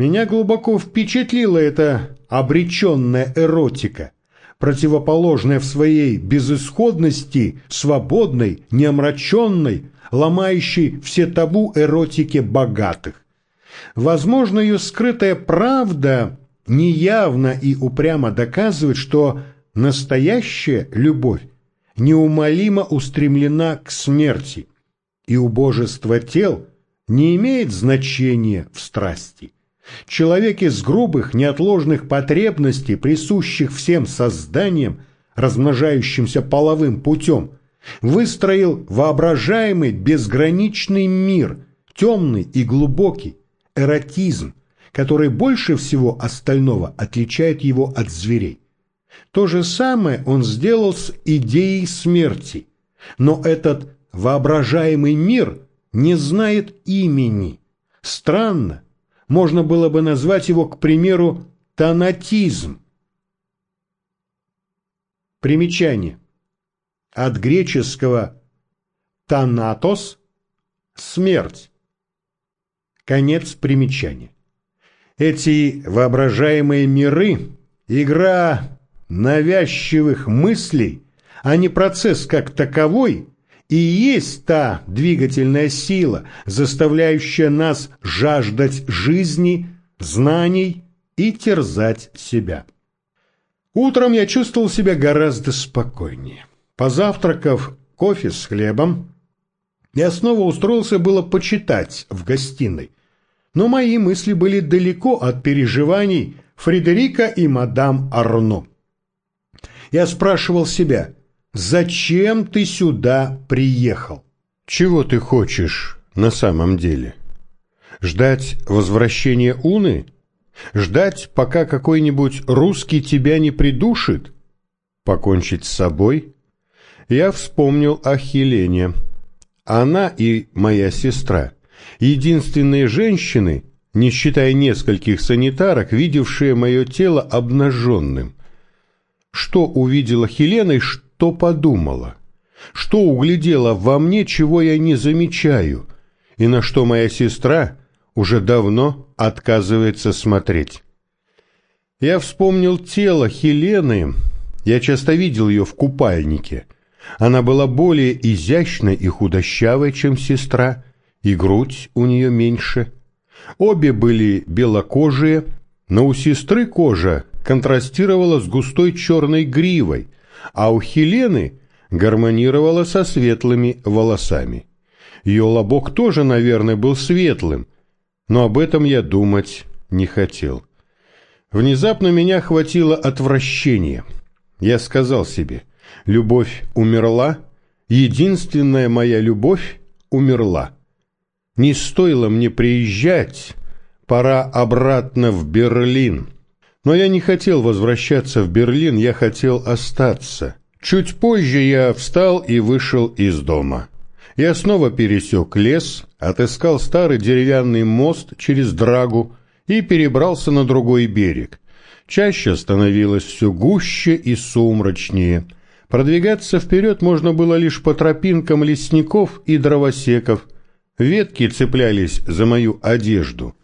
Меня глубоко впечатлила эта обреченная эротика, противоположная в своей безысходности, свободной, неомраченной, ломающей все табу эротике богатых. Возможно, ее скрытая правда неявно и упрямо доказывает, что настоящая любовь неумолимо устремлена к смерти, и убожество тел не имеет значения в страсти. Человек из грубых, неотложных потребностей, присущих всем созданиям, размножающимся половым путем, выстроил воображаемый безграничный мир, темный и глубокий, эротизм, который больше всего остального отличает его от зверей. То же самое он сделал с идеей смерти, но этот воображаемый мир не знает имени. Странно, можно было бы назвать его, к примеру, тонатизм. Примечание. От греческого «танатос» – смерть. Конец примечания. Эти воображаемые миры – игра навязчивых мыслей, а не процесс как таковой, и есть та двигательная сила, заставляющая нас жаждать жизни, знаний и терзать себя. Утром я чувствовал себя гораздо спокойнее. Позавтракав кофе с хлебом, я снова устроился было почитать в гостиной, но мои мысли были далеко от переживаний Фредерика и мадам Арно. Я спрашивал себя, зачем ты сюда приехал? Чего ты хочешь на самом деле? Ждать возвращения Уны? Ждать, пока какой-нибудь русский тебя не придушит? Покончить с собой? Я вспомнил о Хелене. Она и моя сестра — единственные женщины, не считая нескольких санитарок, видевшие мое тело обнаженным. Что увидела Хелена и что подумала? Что углядела во мне, чего я не замечаю, и на что моя сестра уже давно отказывается смотреть? Я вспомнил тело Хелены, я часто видел ее в купальнике. Она была более изящной и худощавой, чем сестра, и грудь у нее меньше. Обе были белокожие, но у сестры кожа контрастировала с густой черной гривой, а у Хелены гармонировала со светлыми волосами. Ее лобок тоже, наверное, был светлым, но об этом я думать не хотел. Внезапно меня охватило отвращение. Я сказал себе, любовь умерла, единственная моя любовь умерла. Не стоило мне приезжать, пора обратно в Берлин. Но я не хотел возвращаться в Берлин, я хотел остаться. Чуть позже я встал и вышел из дома. Я снова пересек лес, отыскал старый деревянный мост через Драгу и перебрался на другой берег. Чаще становилось все гуще и сумрачнее. Продвигаться вперед можно было лишь по тропинкам лесников и дровосеков. Ветки цеплялись за мою одежду.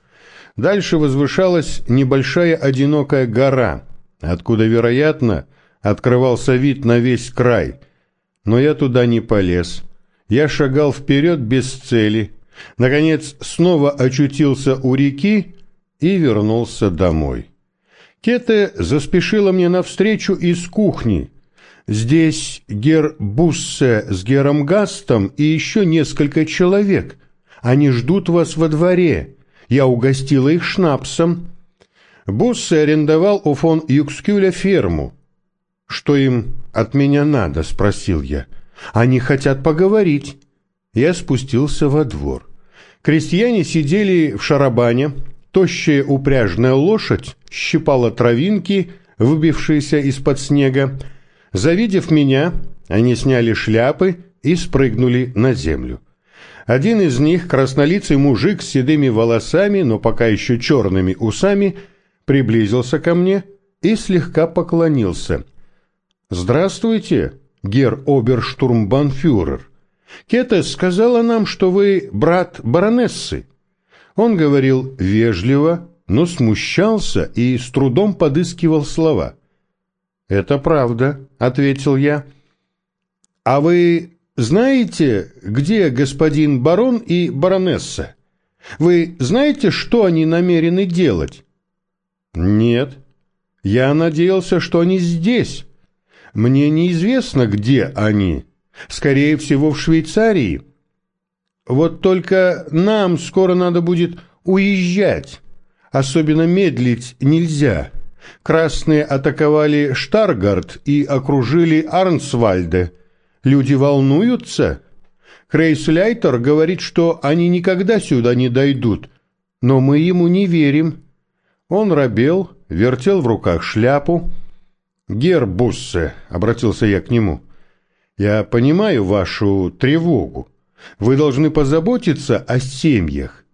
Дальше возвышалась небольшая одинокая гора, откуда, вероятно, открывался вид на весь край. Но я туда не полез. Я шагал вперед без цели. Наконец, снова очутился у реки и вернулся домой. Кете заспешила мне навстречу из кухни. Здесь гер Буссе с гером Гастом и еще несколько человек. Они ждут вас во дворе. Я угостила их шнапсом. Буссе арендовал у фон Юкскюля ферму. «Что им от меня надо?» — спросил я. «Они хотят поговорить». Я спустился во двор. Крестьяне сидели в шарабане. Тощая упряжная лошадь щипала травинки, выбившиеся из-под снега. Завидев меня, они сняли шляпы и спрыгнули на землю. Один из них, краснолицый мужик с седыми волосами, но пока еще черными усами, приблизился ко мне и слегка поклонился. «Здравствуйте, гер оберштурмбанфюрер. Кетес сказала нам, что вы брат баронессы». Он говорил вежливо, но смущался и с трудом подыскивал слова. «Это правда», — ответил я. «А вы знаете, где господин барон и баронесса? Вы знаете, что они намерены делать?» «Нет. Я надеялся, что они здесь. Мне неизвестно, где они. Скорее всего, в Швейцарии. Вот только нам скоро надо будет уезжать. Особенно медлить нельзя. Красные атаковали Штаргард и окружили Арнсвальде. Люди волнуются. Крейсляйтер говорит, что они никогда сюда не дойдут. Но мы ему не верим. Он робел, вертел в руках шляпу. «Гербуссе», — обратился я к нему, — «я понимаю вашу тревогу. Вы должны позаботиться о семьях.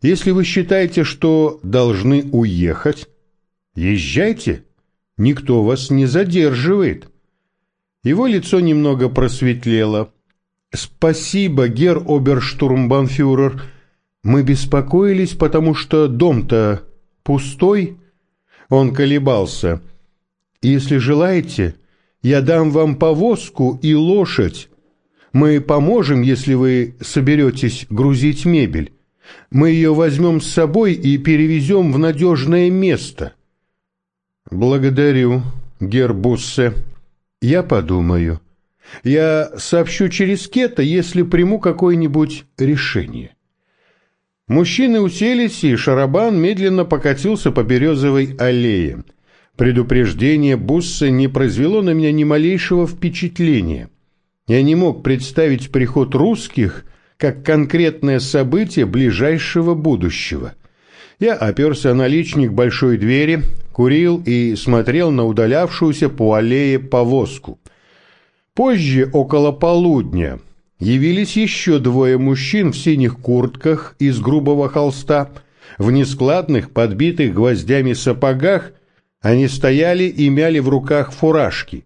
Если вы считаете, что должны уехать, езжайте. Никто вас не задерживает». Его лицо немного просветлело. «Спасибо, гер оберштурмбанфюрер. Мы беспокоились, потому что дом-то пустой?» Он колебался. «Если желаете, я дам вам повозку и лошадь. Мы поможем, если вы соберетесь грузить мебель. Мы ее возьмем с собой и перевезем в надежное место». «Благодарю, Гербуссе. Я подумаю. Я сообщу через Кета, если приму какое-нибудь решение». Мужчины уселись, и Шарабан медленно покатился по березовой аллее. Предупреждение Бусса не произвело на меня ни малейшего впечатления. Я не мог представить приход русских как конкретное событие ближайшего будущего. Я оперся на личник большой двери, курил и смотрел на удалявшуюся по аллее повозку. Позже, около полудня, явились еще двое мужчин в синих куртках из грубого холста, в нескладных, подбитых гвоздями сапогах, они стояли и мяли в руках фуражки.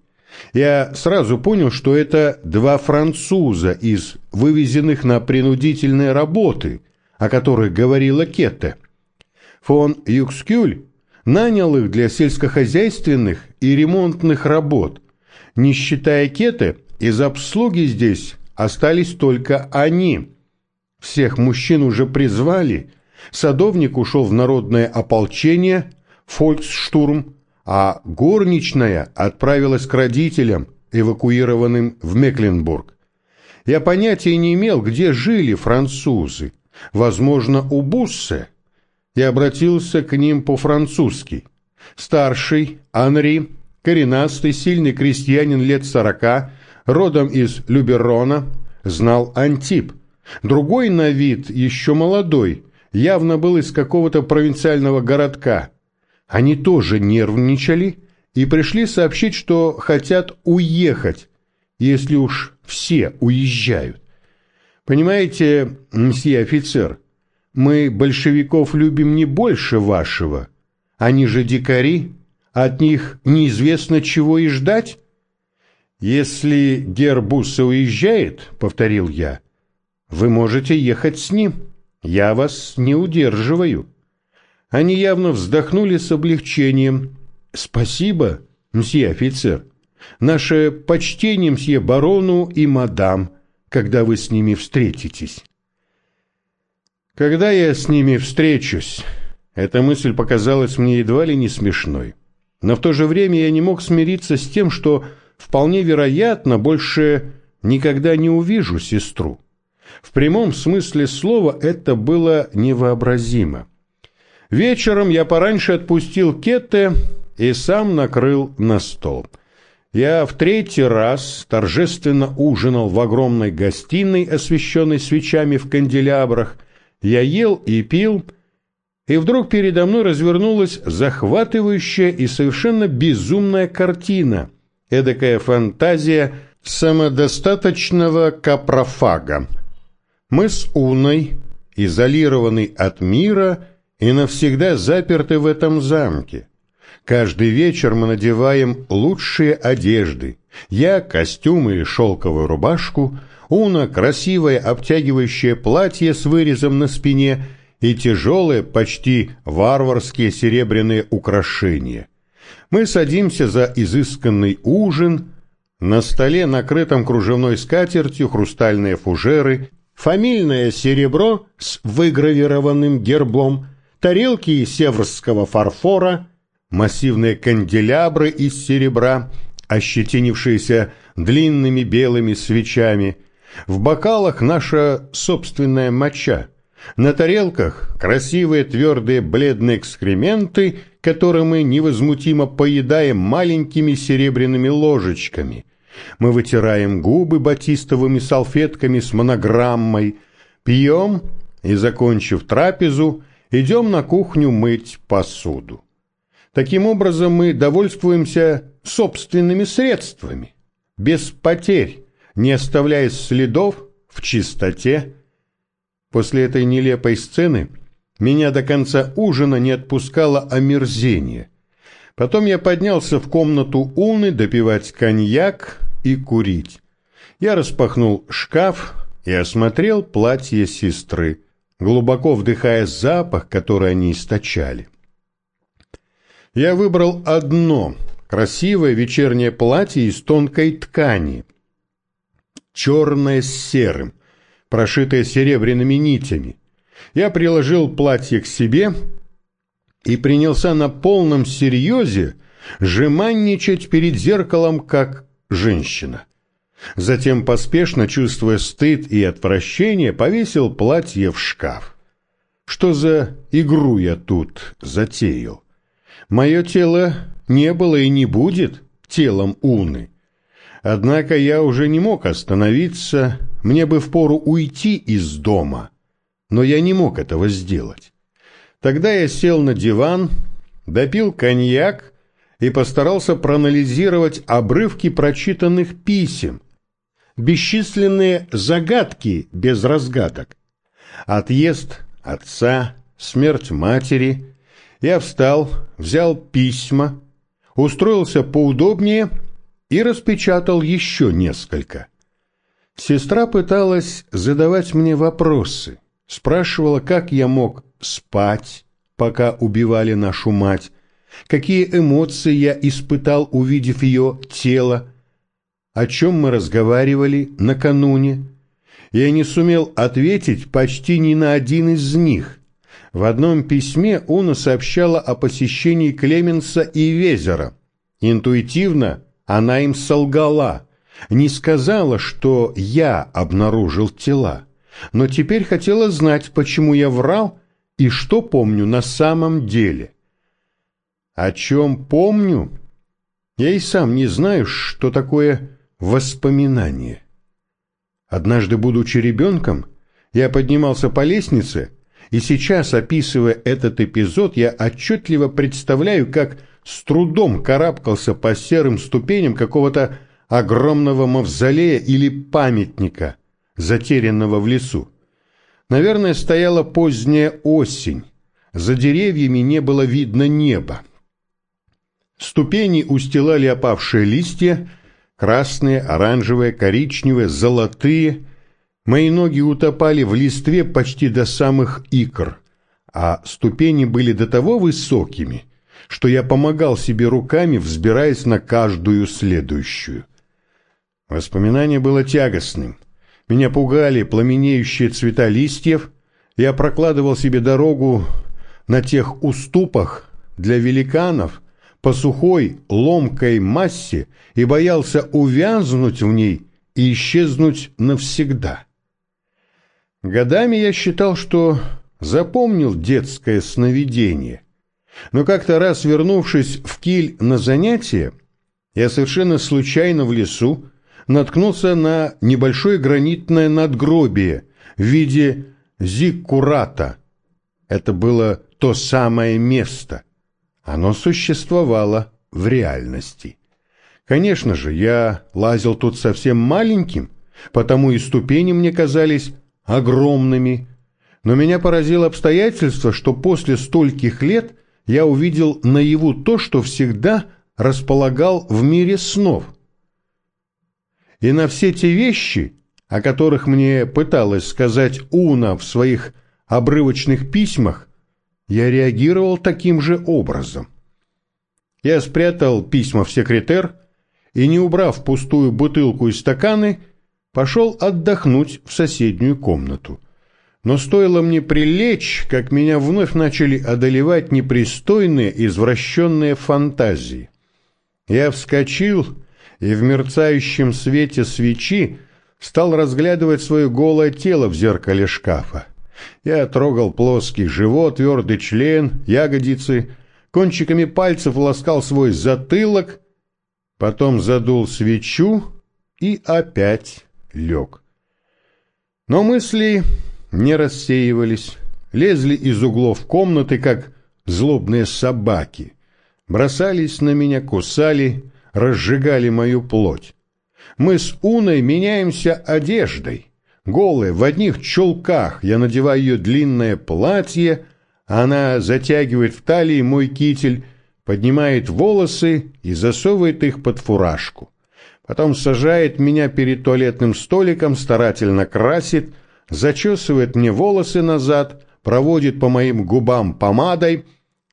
Я сразу понял, что это два француза из вывезенных на принудительные работы, о которых говорила Кетте. Фон Юкскюль нанял их для сельскохозяйственных и ремонтных работ. Не считая Кетте, из обслуги здесь Остались только они. Всех мужчин уже призвали. Садовник ушел в народное ополчение, фольксштурм, а горничная отправилась к родителям, эвакуированным в Мекленбург. Я понятия не имел, где жили французы. Возможно, у Буссе. Я обратился к ним по-французски. Старший, Анри, коренастый, сильный крестьянин лет сорока, родом из Люберона, знал Антип. Другой на вид, еще молодой, явно был из какого-то провинциального городка. Они тоже нервничали и пришли сообщить, что хотят уехать, если уж все уезжают. Понимаете, мсье офицер, мы большевиков любим не больше вашего. Они же дикари, от них неизвестно чего и ждать. «Если Гербусса уезжает, — повторил я, — вы можете ехать с ним. Я вас не удерживаю». Они явно вздохнули с облегчением. «Спасибо, мсье офицер. Наше почтение мсье барону и мадам, когда вы с ними встретитесь». Когда я с ними встречусь, эта мысль показалась мне едва ли не смешной. Но в то же время я не мог смириться с тем, что вполне вероятно, больше никогда не увижу сестру. В прямом смысле слова это было невообразимо. Вечером я пораньше отпустил Кетте и сам накрыл на стол. Я в третий раз торжественно ужинал в огромной гостиной, освещенной свечами в канделябрах. Я ел и пил, и вдруг передо мной развернулась захватывающая и совершенно безумная картина – эдакая фантазия самодостаточного капрофага. Мы с Уной, изолированы от мира и навсегда заперты в этом замке. Каждый вечер мы надеваем лучшие одежды. Я – костюм или шелковую рубашку, Уна – красивое обтягивающее платье с вырезом на спине и тяжелые, почти варварские серебряные украшения. Мы садимся за изысканный ужин, на столе, накрытом кружевной скатертью, хрустальные фужеры, фамильное серебро с выгравированным гербом, тарелки из северского фарфора, массивные канделябры из серебра, ощетинившиеся длинными белыми свечами. В бокалах наша собственная моча. На тарелках красивые твердые бледные экскременты, которые мы невозмутимо поедаем маленькими серебряными ложечками. Мы вытираем губы батистовыми салфетками с монограммой, пьем и, закончив трапезу, идем на кухню мыть посуду. Таким образом мы довольствуемся собственными средствами, без потерь, не оставляя следов в чистоте. После этой нелепой сцены меня до конца ужина не отпускало омерзение. Потом я поднялся в комнату Уны допивать коньяк и курить. Я распахнул шкаф и осмотрел платье сестры, глубоко вдыхая запах, который они источали. Я выбрал одно красивое вечернее платье из тонкой ткани, черное с серым, прошитое серебряными нитями. Я приложил платье к себе и принялся на полном серьезе жеманничать перед зеркалом, как женщина. Затем, поспешно, чувствуя стыд и отвращение, повесил платье в шкаф. Что за игру я тут затеял? Мое тело не было и не будет телом Уны. Однако я уже не мог остановиться, мне бы впору уйти из дома, но я не мог этого сделать. Тогда я сел на диван, допил коньяк и постарался проанализировать обрывки прочитанных писем, бесчисленные загадки без разгадок. Отъезд отца, смерть матери, я встал, взял письма, устроился поудобнее и распечатал еще несколько. Сестра пыталась задавать мне вопросы, спрашивала, как я мог спать, пока убивали нашу мать, какие эмоции я испытал, увидев ее тело, о чем мы разговаривали накануне. Я не сумел ответить почти ни на один из них, в одном письме Уна сообщала о посещении Клеменса и Везера. Интуитивно она им солгала, не сказала, что я обнаружил тела, но теперь хотела знать, почему я врал и что помню на самом деле. О чем помню? Я и сам не знаю, что такое воспоминание. Однажды, будучи ребенком, я поднимался по лестнице и сейчас, описывая этот эпизод, я отчетливо представляю, как с трудом карабкался по серым ступеням какого-то огромного мавзолея или памятника, затерянного в лесу. Наверное, стояла поздняя осень. За деревьями не было видно неба. Ступени устилали опавшие листья, красные, оранжевые, коричневые, золотые – Мои ноги утопали в листве почти до самых икр, а ступени были до того высокими, что я помогал себе руками, взбираясь на каждую следующую. Воспоминание было тягостным. Меня пугали пламенеющие цвета листьев, я прокладывал себе дорогу на тех уступах для великанов по сухой, ломкой массе и боялся увязнуть в ней и исчезнуть навсегда. Годами я считал, что запомнил детское сновидение. Но как-то раз, вернувшись в Киль на занятие, я совершенно случайно в лесу наткнулся на небольшое гранитное надгробие в виде зиккурата. Это было то самое место. Оно существовало в реальности. Конечно же, я лазил тут совсем маленьким, потому и ступени мне казались огромными, но меня поразило обстоятельство, что после стольких лет я увидел наяву то, что всегда располагал в мире снов. И на все те вещи, о которых мне пыталась сказать Уна в своих обрывочных письмах, я реагировал таким же образом. Я спрятал письма в секретер и, не убрав пустую бутылку и стаканы, пошел отдохнуть в соседнюю комнату. Но стоило мне прилечь, как меня вновь начали одолевать непристойные извращенные фантазии. Я вскочил и в мерцающем свете свечи стал разглядывать свое голое тело в зеркале шкафа. Я трогал плоский живот, твердый член, ягодицы, кончиками пальцев ласкал свой затылок, потом задул свечу и опять лег. Но мысли не рассеивались, лезли из углов комнаты, как злобные собаки, бросались на меня, кусали, разжигали мою плоть. Мы с Уной меняемся одеждой. Голая, в одних чулках, я надеваю ее длинное платье, она затягивает в талии мой китель, поднимает волосы и засовывает их под фуражку. Потом сажает меня перед туалетным столиком, старательно красит, зачесывает мне волосы назад, проводит по моим губам помадой,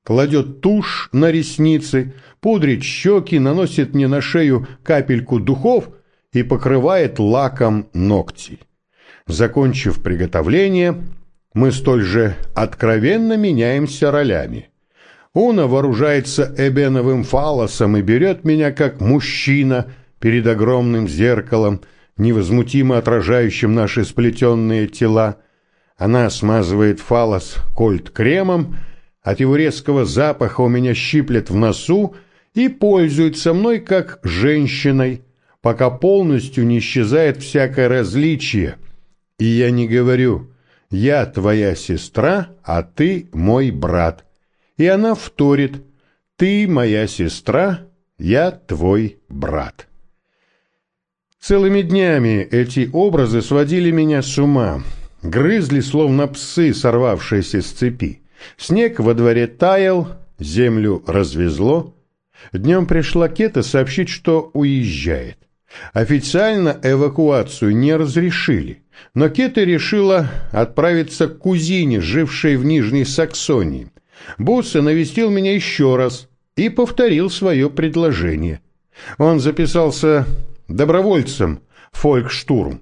кладет тушь на ресницы, пудрит щеки, наносит мне на шею капельку духов — и покрывает лаком ногти. Закончив приготовление, мы столь же откровенно меняемся ролями. Уна вооружается эбеновым фалосом и берет меня как мужчина перед огромным зеркалом, невозмутимо отражающим наши сплетенные тела. Она смазывает фалос кольт-кремом, от его резкого запаха у меня щиплет в носу и пользуется мной как женщиной, пока полностью не исчезает всякое различие. И я не говорю «я твоя сестра, а ты мой брат». И она вторит «ты моя сестра, я твой брат». Целыми днями эти образы сводили меня с ума, грызли, словно псы, сорвавшиеся с цепи. Снег во дворе таял, землю развезло. Днем пришла Кета сообщить, что уезжает. Официально эвакуацию не разрешили, но Кета решила отправиться к кузине, жившей в Нижней Саксонии. Буссе навестил меня еще раз и повторил свое предложение. Он записался добровольцем фолькштурм,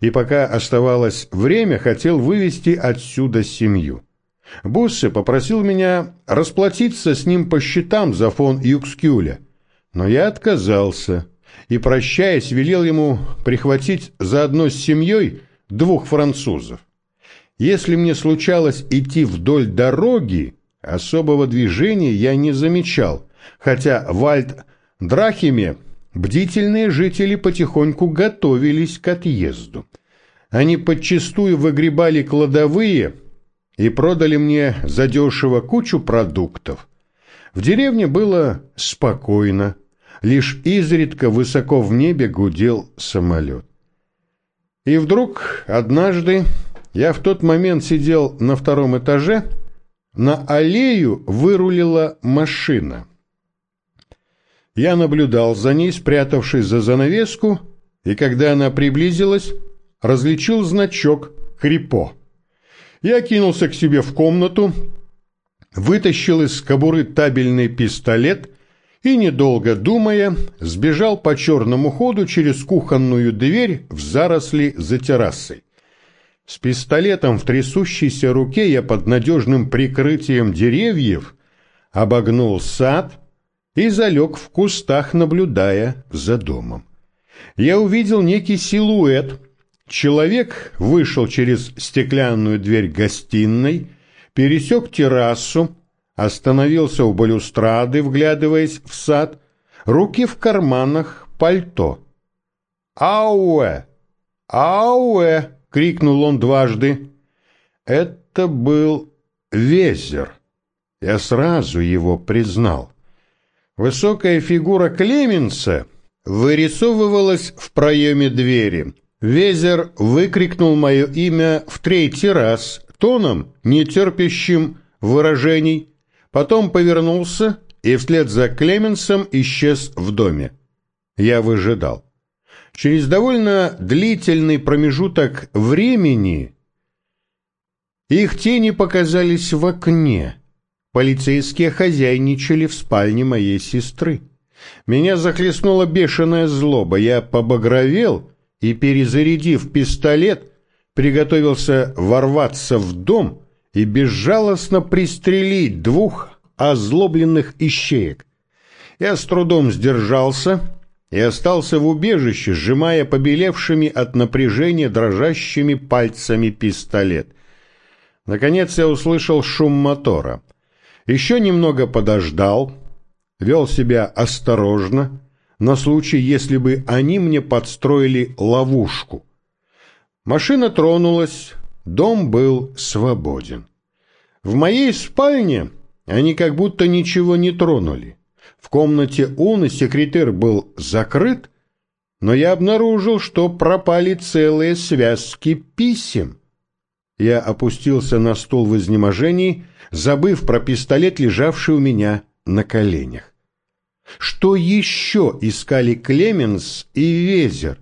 и пока оставалось время, хотел вывести отсюда семью. Буссе попросил меня расплатиться с ним по счетам за фон Юкскюля, но я отказался – и, прощаясь, велел ему прихватить заодно с семьей двух французов. Если мне случалось идти вдоль дороги, особого движения я не замечал, хотя в Альт-Драхиме бдительные жители потихоньку готовились к отъезду. Они подчистую выгребали кладовые и продали мне задешево кучу продуктов. В деревне было спокойно, лишь изредка высоко в небе гудел самолет. И вдруг однажды я в тот момент сидел на втором этаже, на аллею вырулила машина. Я наблюдал за ней, спрятавшись за занавеску, и когда она приблизилась, различил значок «Крипо». Я кинулся к себе в комнату, вытащил из кобуры табельный пистолет и, недолго думая, сбежал по черному ходу через кухонную дверь в заросли за террасой. С пистолетом в трясущейся руке я под надежным прикрытием деревьев обогнул сад и залег в кустах, наблюдая за домом. Я увидел некий силуэт. Человек вышел через стеклянную дверь гостиной, пересек террасу, остановился у балюстрады, вглядываясь в сад, руки в карманах, пальто. «Ауэ! Ауэ!» — крикнул он дважды. Это был Везер. Я сразу его признал. Высокая фигура Клеменса вырисовывалась в проеме двери. Везер выкрикнул мое имя в третий раз, тоном, нетерпящим выражений, потом повернулся и вслед за Клеменсом исчез в доме. Я выжидал. Через довольно длительный промежуток времени Их тени показались в окне. Полицейские хозяйничали в спальне моей сестры. Меня захлестнула бешеная злоба. Я побагровел и, перезарядив пистолет, приготовился ворваться в дом и безжалостно пристрелить двух озлобленных ищеек. Я с трудом сдержался и остался в убежище, сжимая побелевшими от напряжения дрожащими пальцами пистолет. Наконец я услышал шум мотора. Еще немного подождал, вел себя осторожно, на случай, если бы они мне подстроили ловушку. Машина тронулась, дом был свободен. В моей спальне они как будто ничего не тронули. В комнате Уны секретарь был закрыт, но я обнаружил, что пропали целые связки писем. Я опустился на стул в изнеможении, забыв про пистолет, лежавший у меня на коленях. Что еще искали Клеменс и Везер?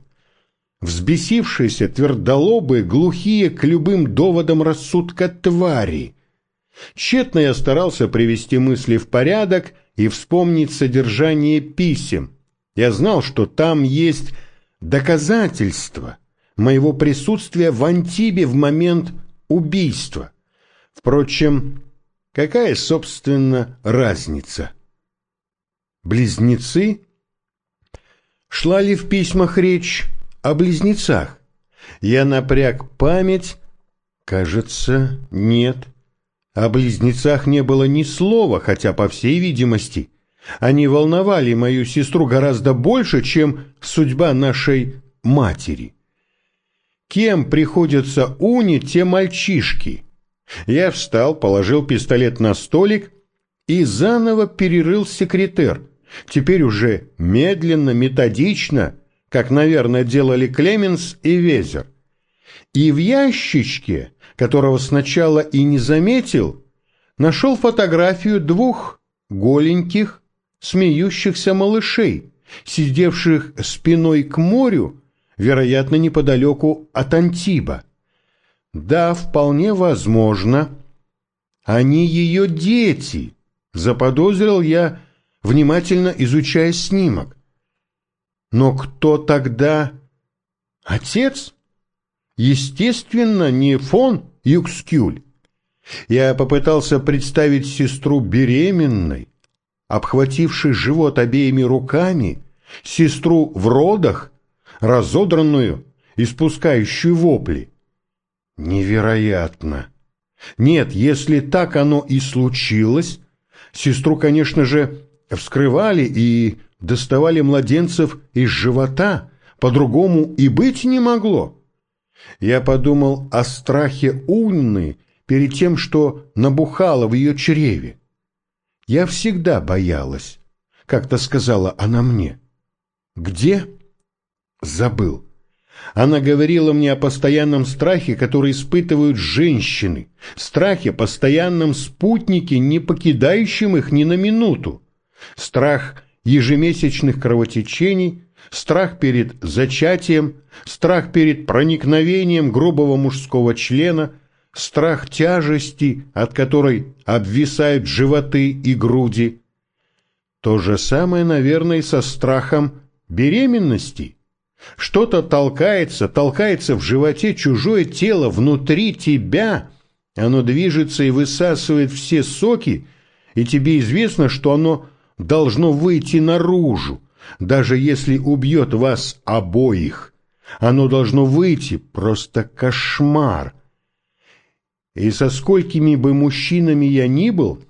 Взбесившиеся, твердолобые, глухие к любым доводам рассудка твари. Тщетно я старался привести мысли в порядок и вспомнить содержание писем. Я знал, что там есть доказательства моего присутствия в Антибе в момент убийства. Впрочем, какая, собственно, разница? Близнецы? Шла ли в письмах речь о близнецах? Я напряг память. Кажется, нет. О близнецах не было ни слова, хотя, по всей видимости, они волновали мою сестру гораздо больше, чем судьба нашей матери. Кем приходятся уни те мальчишки? Я встал, положил пистолет на столик и заново перерыл секретер. Теперь уже медленно, методично, как, наверное, делали Клеменс и Везер. И в ящичке которого сначала и не заметил, нашел фотографию двух голеньких, смеющихся малышей, сидевших спиной к морю, вероятно, неподалеку от Антиба. Да, вполне возможно, они ее дети, заподозрил я, внимательно изучая снимок. Но кто тогда отец? Естественно, не фон Юкскюль. Я попытался представить сестру беременной, обхватившей живот обеими руками, сестру в родах, разодранную, испускающую вопли. Невероятно! Нет, если так оно и случилось, сестру, конечно же, вскрывали и доставали младенцев из живота, по-другому и быть не могло. Я подумал о страхе Унны перед тем, что набухало в ее чреве. Я всегда боялась, как-то сказала она мне. Где? Забыл. Она говорила мне о постоянном страхе, который испытывают женщины, страхе, постоянном спутнике, не покидающем их ни на минуту. Страх ежемесячных кровотечений, страх перед зачатием, страх перед проникновением грубого мужского члена, страх тяжести, от которой обвисают животы и груди. То же самое, наверное, со страхом беременности. Что-то толкается, толкается в животе чужое тело внутри тебя, оно движется и высасывает все соки, и тебе известно, что оно должно выйти наружу, даже если убьет вас обоих. Оно должно выйти, просто кошмар. И со сколькими бы мужчинами я ни был,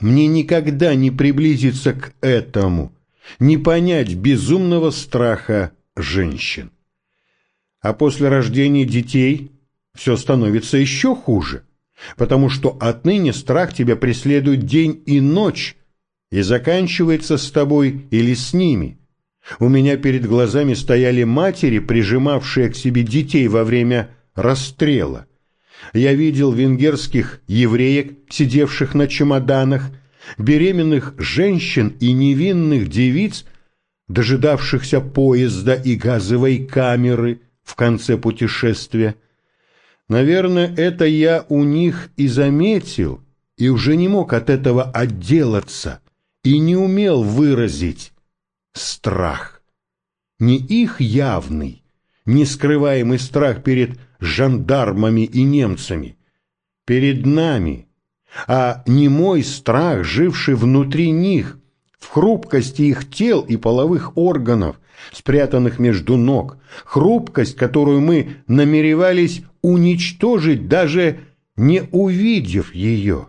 мне никогда не приблизиться к этому, не понять безумного страха женщин. А после рождения детей все становится еще хуже, потому что отныне страх тебя преследует день и ночь, и заканчивается с тобой или с ними. У меня перед глазами стояли матери, прижимавшие к себе детей во время расстрела. Я видел венгерских евреек, сидевших на чемоданах, беременных женщин и невинных девиц, дожидавшихся поезда и газовой камеры в конце путешествия. Наверное, это я у них и заметил, и уже не мог от этого отделаться, и не умел выразить страх. Не их явный, нескрываемый страх перед жандармами и немцами, перед нами, а не мой страх, живший внутри них, в хрупкости их тел и половых органов, спрятанных между ног, хрупкость, которую мы намеревались уничтожить, даже не увидев ее.